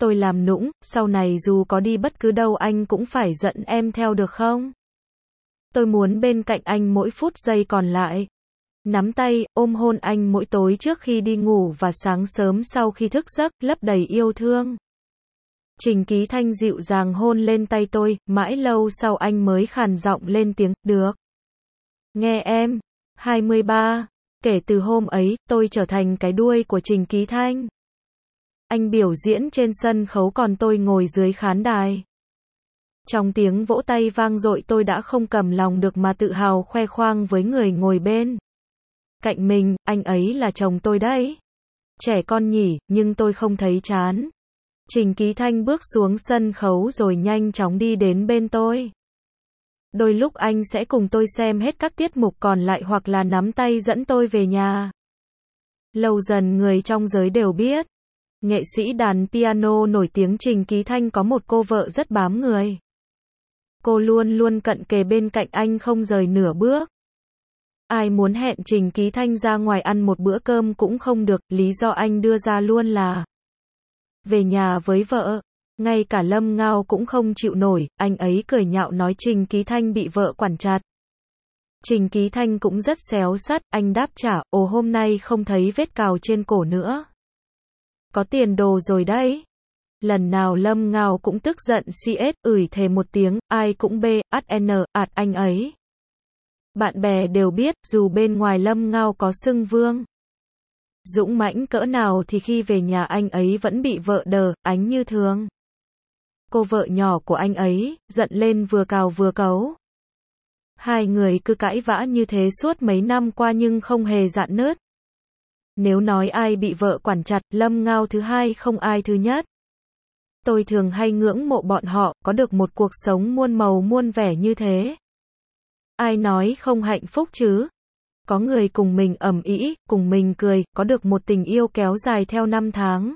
Tôi làm nũng, sau này dù có đi bất cứ đâu anh cũng phải dẫn em theo được không? Tôi muốn bên cạnh anh mỗi phút giây còn lại. Nắm tay, ôm hôn anh mỗi tối trước khi đi ngủ và sáng sớm sau khi thức giấc, lấp đầy yêu thương. Trình Ký Thanh dịu dàng hôn lên tay tôi, mãi lâu sau anh mới khàn giọng lên tiếng, được. Nghe em. 23. Kể từ hôm ấy, tôi trở thành cái đuôi của Trình Ký Thanh. Anh biểu diễn trên sân khấu còn tôi ngồi dưới khán đài. Trong tiếng vỗ tay vang dội tôi đã không cầm lòng được mà tự hào khoe khoang với người ngồi bên. Cạnh mình, anh ấy là chồng tôi đấy. Trẻ con nhỉ, nhưng tôi không thấy chán. Trình Ký Thanh bước xuống sân khấu rồi nhanh chóng đi đến bên tôi. Đôi lúc anh sẽ cùng tôi xem hết các tiết mục còn lại hoặc là nắm tay dẫn tôi về nhà. Lâu dần người trong giới đều biết. Nghệ sĩ đàn piano nổi tiếng Trình Ký Thanh có một cô vợ rất bám người. Cô luôn luôn cận kề bên cạnh anh không rời nửa bước. Ai muốn hẹn Trình Ký Thanh ra ngoài ăn một bữa cơm cũng không được, lý do anh đưa ra luôn là về nhà với vợ. Ngay cả Lâm Ngao cũng không chịu nổi, anh ấy cười nhạo nói Trình Ký Thanh bị vợ quản chặt. Trình Ký Thanh cũng rất xéo sắt, anh đáp trả, ồ hôm nay không thấy vết cào trên cổ nữa. Có tiền đồ rồi đấy. Lần nào Lâm Ngao cũng tức giận CS, ửi thề một tiếng, ai cũng bê, ắt n, ạt anh ấy. Bạn bè đều biết, dù bên ngoài Lâm Ngao có xưng vương. Dũng mãnh cỡ nào thì khi về nhà anh ấy vẫn bị vợ đờ, ánh như thường. Cô vợ nhỏ của anh ấy, giận lên vừa cào vừa cấu. Hai người cứ cãi vã như thế suốt mấy năm qua nhưng không hề dạn nớt. Nếu nói ai bị vợ quản chặt, lâm ngao thứ hai không ai thứ nhất. Tôi thường hay ngưỡng mộ bọn họ, có được một cuộc sống muôn màu muôn vẻ như thế. Ai nói không hạnh phúc chứ? Có người cùng mình ẩm ý, cùng mình cười, có được một tình yêu kéo dài theo năm tháng.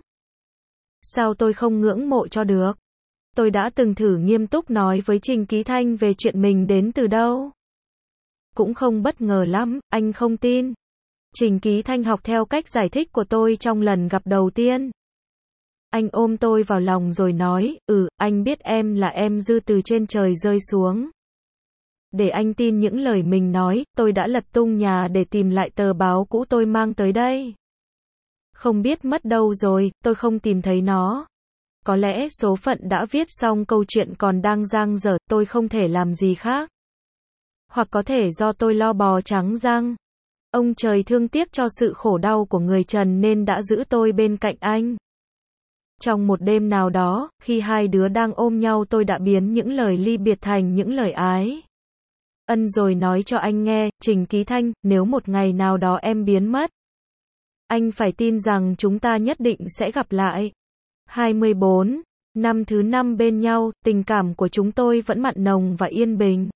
Sao tôi không ngưỡng mộ cho được? Tôi đã từng thử nghiêm túc nói với Trình Ký Thanh về chuyện mình đến từ đâu. Cũng không bất ngờ lắm, anh không tin. Trình Ký Thanh học theo cách giải thích của tôi trong lần gặp đầu tiên. Anh ôm tôi vào lòng rồi nói, ừ, anh biết em là em dư từ trên trời rơi xuống. Để anh tin những lời mình nói, tôi đã lật tung nhà để tìm lại tờ báo cũ tôi mang tới đây. Không biết mất đâu rồi, tôi không tìm thấy nó. Có lẽ số phận đã viết xong câu chuyện còn đang giang dở, tôi không thể làm gì khác. Hoặc có thể do tôi lo bò trắng răng. Ông trời thương tiếc cho sự khổ đau của người Trần nên đã giữ tôi bên cạnh anh. Trong một đêm nào đó, khi hai đứa đang ôm nhau tôi đã biến những lời ly biệt thành những lời ái. Ân rồi nói cho anh nghe, Trình Ký Thanh, nếu một ngày nào đó em biến mất, anh phải tin rằng chúng ta nhất định sẽ gặp lại. 24. Năm thứ năm bên nhau, tình cảm của chúng tôi vẫn mặn nồng và yên bình.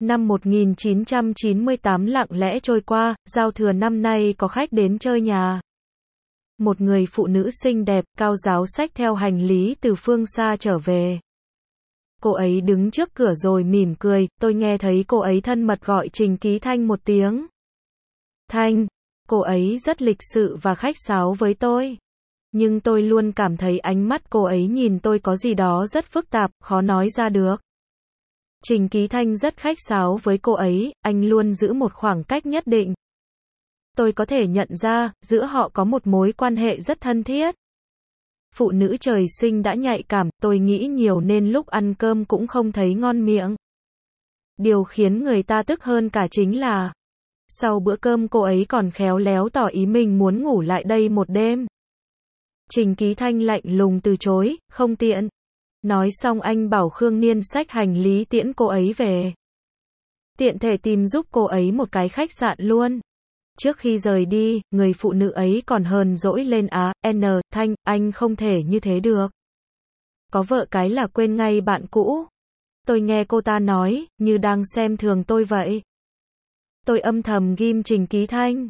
Năm 1998 lặng lẽ trôi qua, giao thừa năm nay có khách đến chơi nhà. Một người phụ nữ xinh đẹp, cao giáo sách theo hành lý từ phương xa trở về. Cô ấy đứng trước cửa rồi mỉm cười, tôi nghe thấy cô ấy thân mật gọi Trình Ký Thanh một tiếng. Thanh, cô ấy rất lịch sự và khách sáo với tôi. Nhưng tôi luôn cảm thấy ánh mắt cô ấy nhìn tôi có gì đó rất phức tạp, khó nói ra được. Trình Ký Thanh rất khách sáo với cô ấy, anh luôn giữ một khoảng cách nhất định. Tôi có thể nhận ra, giữa họ có một mối quan hệ rất thân thiết. Phụ nữ trời sinh đã nhạy cảm, tôi nghĩ nhiều nên lúc ăn cơm cũng không thấy ngon miệng. Điều khiến người ta tức hơn cả chính là, sau bữa cơm cô ấy còn khéo léo tỏ ý mình muốn ngủ lại đây một đêm. Trình Ký Thanh lạnh lùng từ chối, không tiện. Nói xong anh bảo Khương Niên sách hành lý tiễn cô ấy về. Tiện thể tìm giúp cô ấy một cái khách sạn luôn. Trước khi rời đi, người phụ nữ ấy còn hờn dỗi lên á, N, Thanh, anh không thể như thế được. Có vợ cái là quên ngay bạn cũ. Tôi nghe cô ta nói, như đang xem thường tôi vậy. Tôi âm thầm ghim trình ký thanh.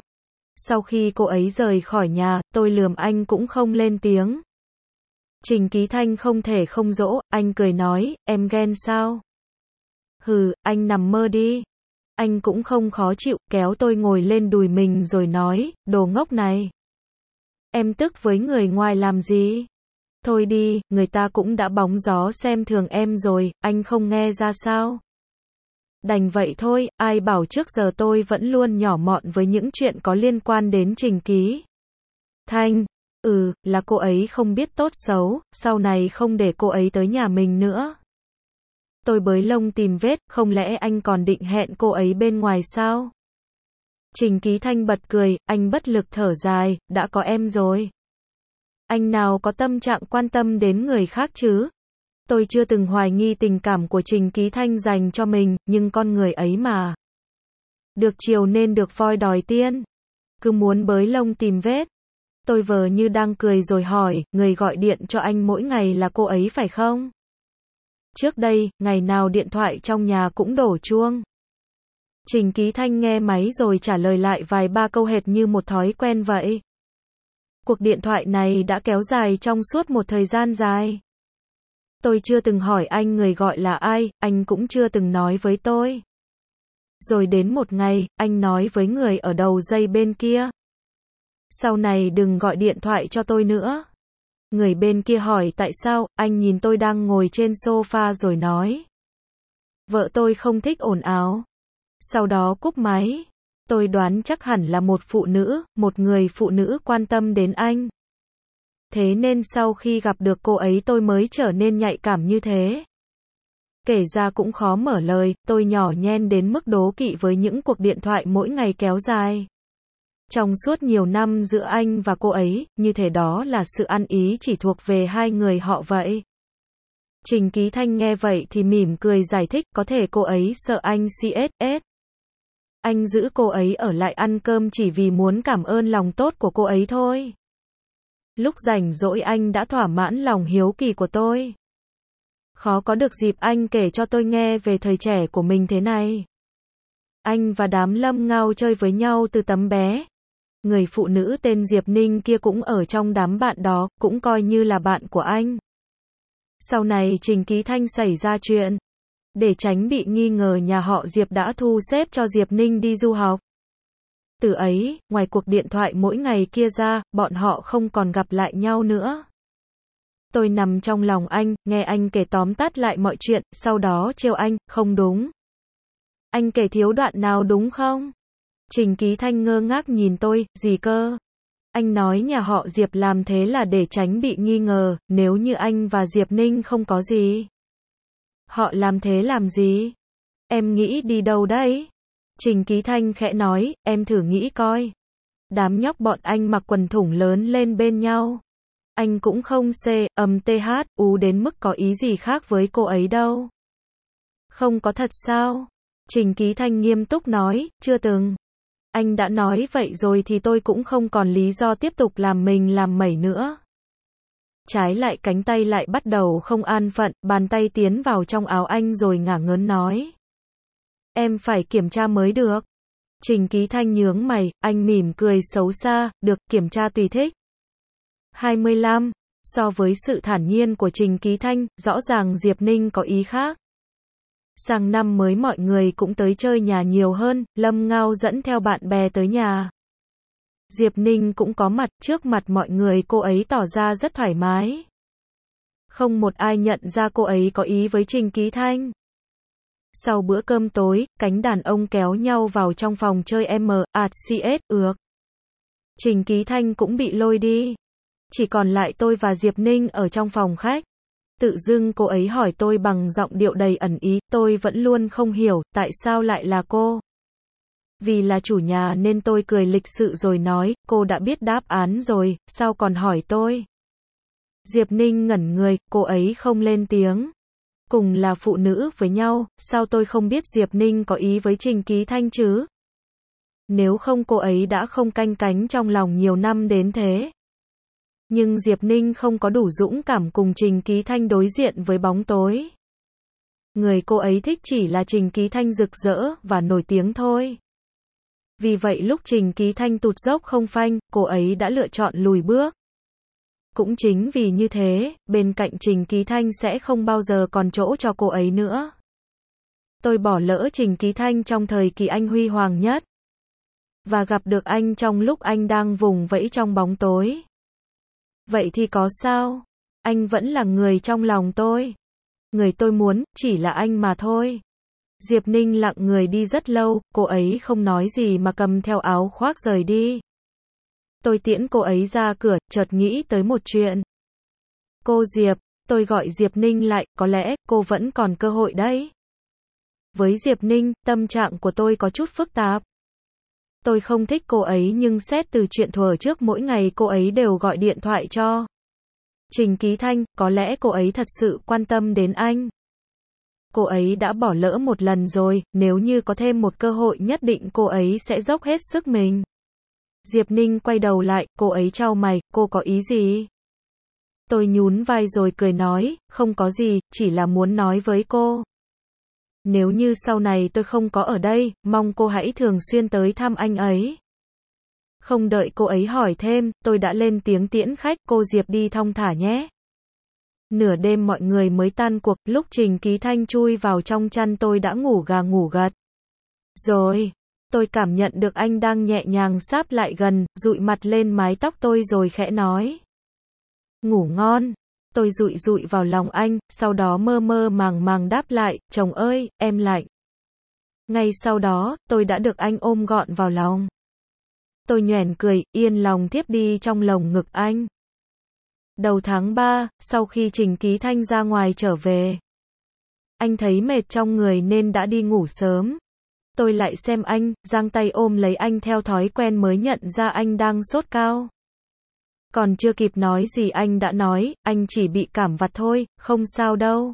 Sau khi cô ấy rời khỏi nhà, tôi lườm anh cũng không lên tiếng. Trình Ký Thanh không thể không dỗ, anh cười nói, em ghen sao? Hừ, anh nằm mơ đi. Anh cũng không khó chịu, kéo tôi ngồi lên đùi mình rồi nói, đồ ngốc này. Em tức với người ngoài làm gì? Thôi đi, người ta cũng đã bóng gió xem thường em rồi, anh không nghe ra sao? Đành vậy thôi, ai bảo trước giờ tôi vẫn luôn nhỏ mọn với những chuyện có liên quan đến trình ký. Thanh, ừ, là cô ấy không biết tốt xấu, sau này không để cô ấy tới nhà mình nữa. Tôi bới lông tìm vết, không lẽ anh còn định hẹn cô ấy bên ngoài sao? Trình Ký Thanh bật cười, anh bất lực thở dài, đã có em rồi. Anh nào có tâm trạng quan tâm đến người khác chứ? Tôi chưa từng hoài nghi tình cảm của Trình Ký Thanh dành cho mình, nhưng con người ấy mà. Được chiều nên được voi đòi tiên. Cứ muốn bới lông tìm vết. Tôi vờ như đang cười rồi hỏi, người gọi điện cho anh mỗi ngày là cô ấy phải không? Trước đây, ngày nào điện thoại trong nhà cũng đổ chuông. Trình Ký Thanh nghe máy rồi trả lời lại vài ba câu hệt như một thói quen vậy. Cuộc điện thoại này đã kéo dài trong suốt một thời gian dài. Tôi chưa từng hỏi anh người gọi là ai, anh cũng chưa từng nói với tôi. Rồi đến một ngày, anh nói với người ở đầu dây bên kia. Sau này đừng gọi điện thoại cho tôi nữa. Người bên kia hỏi tại sao, anh nhìn tôi đang ngồi trên sofa rồi nói. Vợ tôi không thích ồn ào. Sau đó cúp máy. Tôi đoán chắc hẳn là một phụ nữ, một người phụ nữ quan tâm đến anh. Thế nên sau khi gặp được cô ấy tôi mới trở nên nhạy cảm như thế. Kể ra cũng khó mở lời, tôi nhỏ nhen đến mức đố kỵ với những cuộc điện thoại mỗi ngày kéo dài. Trong suốt nhiều năm giữa anh và cô ấy, như thể đó là sự ăn ý chỉ thuộc về hai người họ vậy. Trình Ký Thanh nghe vậy thì mỉm cười giải thích, có thể cô ấy sợ anh CSS. Anh giữ cô ấy ở lại ăn cơm chỉ vì muốn cảm ơn lòng tốt của cô ấy thôi. Lúc rảnh rỗi anh đã thỏa mãn lòng hiếu kỳ của tôi. Khó có được dịp anh kể cho tôi nghe về thời trẻ của mình thế này. Anh và đám lâm ngao chơi với nhau từ tấm bé. Người phụ nữ tên Diệp Ninh kia cũng ở trong đám bạn đó, cũng coi như là bạn của anh. Sau này Trình Ký Thanh xảy ra chuyện. Để tránh bị nghi ngờ nhà họ Diệp đã thu xếp cho Diệp Ninh đi du học. Từ ấy, ngoài cuộc điện thoại mỗi ngày kia ra, bọn họ không còn gặp lại nhau nữa. Tôi nằm trong lòng anh, nghe anh kể tóm tắt lại mọi chuyện, sau đó trêu anh, không đúng. Anh kể thiếu đoạn nào đúng không? Trình Ký Thanh ngơ ngác nhìn tôi, gì cơ? Anh nói nhà họ Diệp làm thế là để tránh bị nghi ngờ, nếu như anh và Diệp Ninh không có gì. Họ làm thế làm gì? Em nghĩ đi đâu đấy? Trình Ký Thanh khẽ nói, em thử nghĩ coi. Đám nhóc bọn anh mặc quần thủng lớn lên bên nhau. Anh cũng không c, âm th, u đến mức có ý gì khác với cô ấy đâu. Không có thật sao? Trình Ký Thanh nghiêm túc nói, chưa từng. Anh đã nói vậy rồi thì tôi cũng không còn lý do tiếp tục làm mình làm mẩy nữa. Trái lại cánh tay lại bắt đầu không an phận, bàn tay tiến vào trong áo anh rồi ngả ngớn nói. Em phải kiểm tra mới được. Trình Ký Thanh nhướng mày, anh mỉm cười xấu xa, được kiểm tra tùy thích. 25. So với sự thản nhiên của Trình Ký Thanh, rõ ràng Diệp Ninh có ý khác. Sang năm mới mọi người cũng tới chơi nhà nhiều hơn, Lâm Ngao dẫn theo bạn bè tới nhà. Diệp Ninh cũng có mặt, trước mặt mọi người cô ấy tỏ ra rất thoải mái. Không một ai nhận ra cô ấy có ý với Trình Ký Thanh. Sau bữa cơm tối, cánh đàn ông kéo nhau vào trong phòng chơi M, ạt CS, ước. Trình Ký Thanh cũng bị lôi đi. Chỉ còn lại tôi và Diệp Ninh ở trong phòng khách. Tự dưng cô ấy hỏi tôi bằng giọng điệu đầy ẩn ý, tôi vẫn luôn không hiểu, tại sao lại là cô. Vì là chủ nhà nên tôi cười lịch sự rồi nói, cô đã biết đáp án rồi, sao còn hỏi tôi. Diệp Ninh ngẩn người, cô ấy không lên tiếng. Cùng là phụ nữ với nhau, sao tôi không biết Diệp Ninh có ý với Trình Ký Thanh chứ? Nếu không cô ấy đã không canh cánh trong lòng nhiều năm đến thế. Nhưng Diệp Ninh không có đủ dũng cảm cùng Trình Ký Thanh đối diện với bóng tối. Người cô ấy thích chỉ là Trình Ký Thanh rực rỡ và nổi tiếng thôi. Vì vậy lúc Trình Ký Thanh tụt dốc không phanh, cô ấy đã lựa chọn lùi bước. Cũng chính vì như thế, bên cạnh Trình Ký Thanh sẽ không bao giờ còn chỗ cho cô ấy nữa. Tôi bỏ lỡ Trình Ký Thanh trong thời kỳ anh huy hoàng nhất. Và gặp được anh trong lúc anh đang vùng vẫy trong bóng tối. Vậy thì có sao? Anh vẫn là người trong lòng tôi. Người tôi muốn, chỉ là anh mà thôi. Diệp Ninh lặng người đi rất lâu, cô ấy không nói gì mà cầm theo áo khoác rời đi. Tôi tiễn cô ấy ra cửa, chợt nghĩ tới một chuyện. Cô Diệp, tôi gọi Diệp Ninh lại, có lẽ cô vẫn còn cơ hội đấy. Với Diệp Ninh, tâm trạng của tôi có chút phức tạp. Tôi không thích cô ấy nhưng xét từ chuyện thuở trước mỗi ngày cô ấy đều gọi điện thoại cho. Trình Ký Thanh, có lẽ cô ấy thật sự quan tâm đến anh. Cô ấy đã bỏ lỡ một lần rồi, nếu như có thêm một cơ hội nhất định cô ấy sẽ dốc hết sức mình. Diệp Ninh quay đầu lại, cô ấy trao mày, cô có ý gì? Tôi nhún vai rồi cười nói, không có gì, chỉ là muốn nói với cô. Nếu như sau này tôi không có ở đây, mong cô hãy thường xuyên tới thăm anh ấy. Không đợi cô ấy hỏi thêm, tôi đã lên tiếng tiễn khách, cô Diệp đi thong thả nhé. Nửa đêm mọi người mới tan cuộc, lúc Trình Ký Thanh chui vào trong chăn tôi đã ngủ gà ngủ gật. Rồi, tôi cảm nhận được anh đang nhẹ nhàng sáp lại gần, dụi mặt lên mái tóc tôi rồi khẽ nói. Ngủ ngon. Tôi rụi rụi vào lòng anh, sau đó mơ mơ màng màng đáp lại, chồng ơi, em lạnh. Ngay sau đó, tôi đã được anh ôm gọn vào lòng. Tôi nhoẻn cười, yên lòng tiếp đi trong lồng ngực anh. Đầu tháng 3, sau khi Trình Ký Thanh ra ngoài trở về. Anh thấy mệt trong người nên đã đi ngủ sớm. Tôi lại xem anh, giang tay ôm lấy anh theo thói quen mới nhận ra anh đang sốt cao. Còn chưa kịp nói gì anh đã nói, anh chỉ bị cảm vặt thôi, không sao đâu.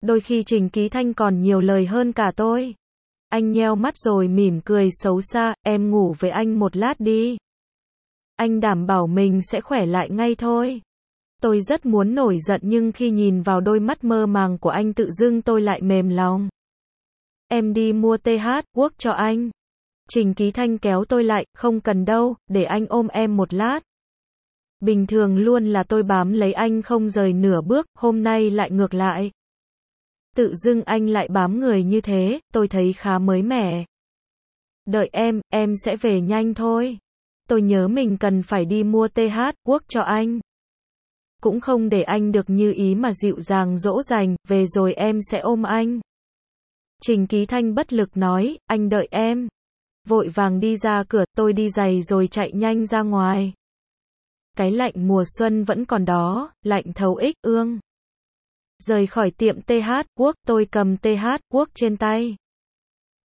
Đôi khi Trình Ký Thanh còn nhiều lời hơn cả tôi. Anh nheo mắt rồi mỉm cười xấu xa, em ngủ với anh một lát đi. Anh đảm bảo mình sẽ khỏe lại ngay thôi. Tôi rất muốn nổi giận nhưng khi nhìn vào đôi mắt mơ màng của anh tự dưng tôi lại mềm lòng. Em đi mua TH, quốc cho anh. Trình Ký Thanh kéo tôi lại, không cần đâu, để anh ôm em một lát. Bình thường luôn là tôi bám lấy anh không rời nửa bước, hôm nay lại ngược lại. Tự dưng anh lại bám người như thế, tôi thấy khá mới mẻ. Đợi em, em sẽ về nhanh thôi. Tôi nhớ mình cần phải đi mua TH, quốc cho anh. Cũng không để anh được như ý mà dịu dàng dỗ dành, về rồi em sẽ ôm anh. Trình Ký Thanh bất lực nói, anh đợi em. Vội vàng đi ra cửa, tôi đi giày rồi chạy nhanh ra ngoài. Cái lạnh mùa xuân vẫn còn đó, lạnh thấu ích ương. Rời khỏi tiệm TH quốc, tôi cầm TH quốc trên tay.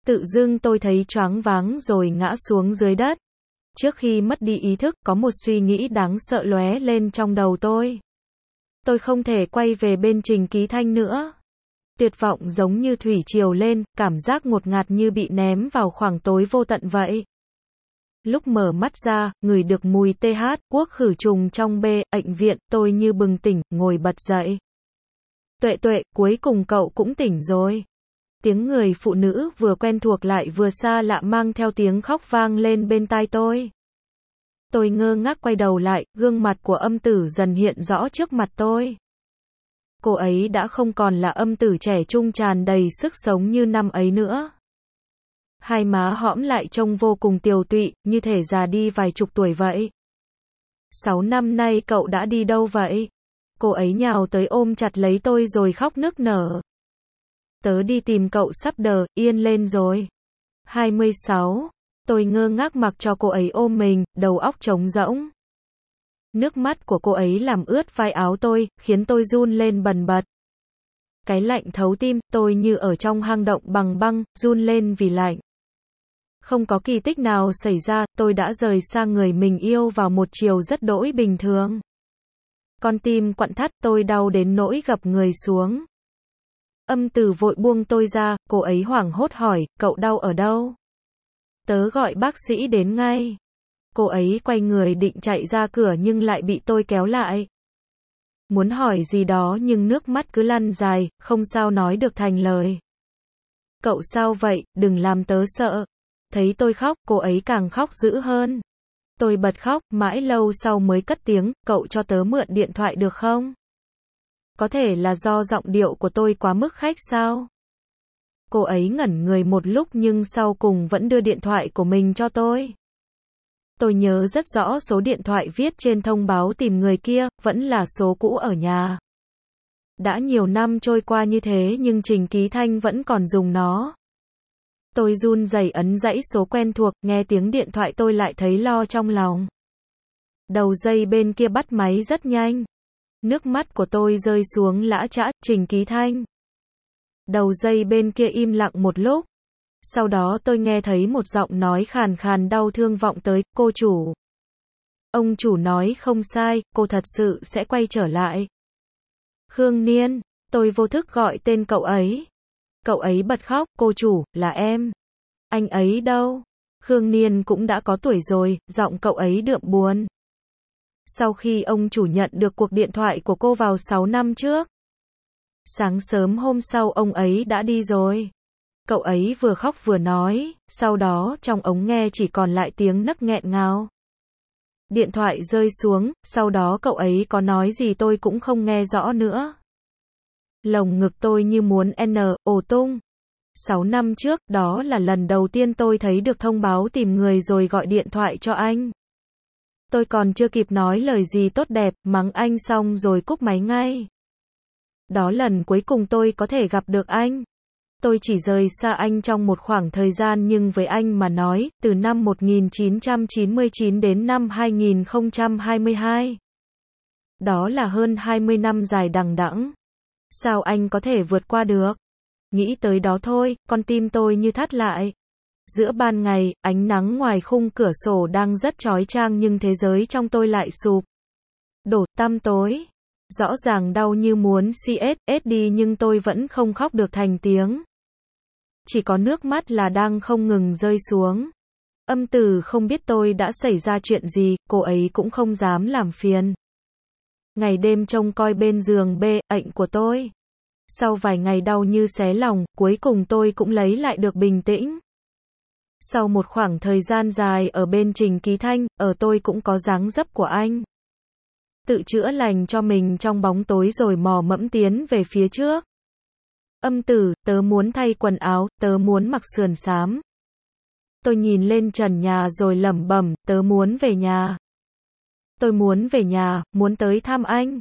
Tự dưng tôi thấy choáng váng rồi ngã xuống dưới đất. Trước khi mất đi ý thức, có một suy nghĩ đáng sợ lóe lên trong đầu tôi. Tôi không thể quay về bên Trình Ký Thanh nữa. Tuyệt vọng giống như thủy triều lên, cảm giác ngột ngạt như bị ném vào khoảng tối vô tận vậy. Lúc mở mắt ra, người được mùi TH, quốc khử trùng trong bê, bệnh viện, tôi như bừng tỉnh, ngồi bật dậy. Tuệ tuệ, cuối cùng cậu cũng tỉnh rồi. Tiếng người phụ nữ vừa quen thuộc lại vừa xa lạ mang theo tiếng khóc vang lên bên tai tôi. Tôi ngơ ngác quay đầu lại, gương mặt của âm tử dần hiện rõ trước mặt tôi. Cô ấy đã không còn là âm tử trẻ trung tràn đầy sức sống như năm ấy nữa. Hai má hõm lại trông vô cùng tiều tụy, như thể già đi vài chục tuổi vậy. Sáu năm nay cậu đã đi đâu vậy? Cô ấy nhào tới ôm chặt lấy tôi rồi khóc nức nở. Tớ đi tìm cậu sắp đờ, yên lên rồi. 26. Tôi ngơ ngác mặc cho cô ấy ôm mình, đầu óc trống rỗng. Nước mắt của cô ấy làm ướt vai áo tôi, khiến tôi run lên bần bật. Cái lạnh thấu tim, tôi như ở trong hang động bằng băng, run lên vì lạnh. Không có kỳ tích nào xảy ra, tôi đã rời xa người mình yêu vào một chiều rất đỗi bình thường. Con tim quặn thắt tôi đau đến nỗi gập người xuống. Âm từ vội buông tôi ra, cô ấy hoảng hốt hỏi, cậu đau ở đâu? Tớ gọi bác sĩ đến ngay. Cô ấy quay người định chạy ra cửa nhưng lại bị tôi kéo lại. Muốn hỏi gì đó nhưng nước mắt cứ lăn dài, không sao nói được thành lời. Cậu sao vậy, đừng làm tớ sợ. Thấy tôi khóc, cô ấy càng khóc dữ hơn. Tôi bật khóc, mãi lâu sau mới cất tiếng, cậu cho tớ mượn điện thoại được không? Có thể là do giọng điệu của tôi quá mức khách sao? Cô ấy ngẩn người một lúc nhưng sau cùng vẫn đưa điện thoại của mình cho tôi. Tôi nhớ rất rõ số điện thoại viết trên thông báo tìm người kia, vẫn là số cũ ở nhà. Đã nhiều năm trôi qua như thế nhưng Trình Ký Thanh vẫn còn dùng nó. Tôi run rẩy ấn dãy số quen thuộc, nghe tiếng điện thoại tôi lại thấy lo trong lòng. Đầu dây bên kia bắt máy rất nhanh. Nước mắt của tôi rơi xuống lã chã, Trình Ký Thanh. Đầu dây bên kia im lặng một lúc. Sau đó tôi nghe thấy một giọng nói khàn khàn đau thương vọng tới, cô chủ. Ông chủ nói không sai, cô thật sự sẽ quay trở lại. Khương Niên, tôi vô thức gọi tên cậu ấy. Cậu ấy bật khóc, cô chủ, là em. Anh ấy đâu? Khương Niên cũng đã có tuổi rồi, giọng cậu ấy đượm buồn. Sau khi ông chủ nhận được cuộc điện thoại của cô vào 6 năm trước. Sáng sớm hôm sau ông ấy đã đi rồi. Cậu ấy vừa khóc vừa nói, sau đó trong ống nghe chỉ còn lại tiếng nấc nghẹn ngào. Điện thoại rơi xuống, sau đó cậu ấy có nói gì tôi cũng không nghe rõ nữa. Lồng ngực tôi như muốn N, ổ tung. 6 năm trước, đó là lần đầu tiên tôi thấy được thông báo tìm người rồi gọi điện thoại cho anh. Tôi còn chưa kịp nói lời gì tốt đẹp, mắng anh xong rồi cúp máy ngay. Đó lần cuối cùng tôi có thể gặp được anh. Tôi chỉ rời xa anh trong một khoảng thời gian nhưng với anh mà nói, từ năm 1999 đến năm 2022. Đó là hơn 20 năm dài đằng đẵng. Sao anh có thể vượt qua được? Nghĩ tới đó thôi, con tim tôi như thắt lại. Giữa ban ngày, ánh nắng ngoài khung cửa sổ đang rất chói chang nhưng thế giới trong tôi lại sụp. Đổ tăm tối. Rõ ràng đau như muốn CSS đi nhưng tôi vẫn không khóc được thành tiếng. Chỉ có nước mắt là đang không ngừng rơi xuống. Âm tử không biết tôi đã xảy ra chuyện gì, cô ấy cũng không dám làm phiền. Ngày đêm trông coi bên giường bê, ệnh của tôi. Sau vài ngày đau như xé lòng, cuối cùng tôi cũng lấy lại được bình tĩnh. Sau một khoảng thời gian dài ở bên Trình Ký Thanh, ở tôi cũng có dáng dấp của anh. Tự chữa lành cho mình trong bóng tối rồi mò mẫm tiến về phía trước. Âm tử, tớ muốn thay quần áo, tớ muốn mặc sườn xám. Tôi nhìn lên trần nhà rồi lẩm bẩm, tớ muốn về nhà. Tôi muốn về nhà, muốn tới thăm anh.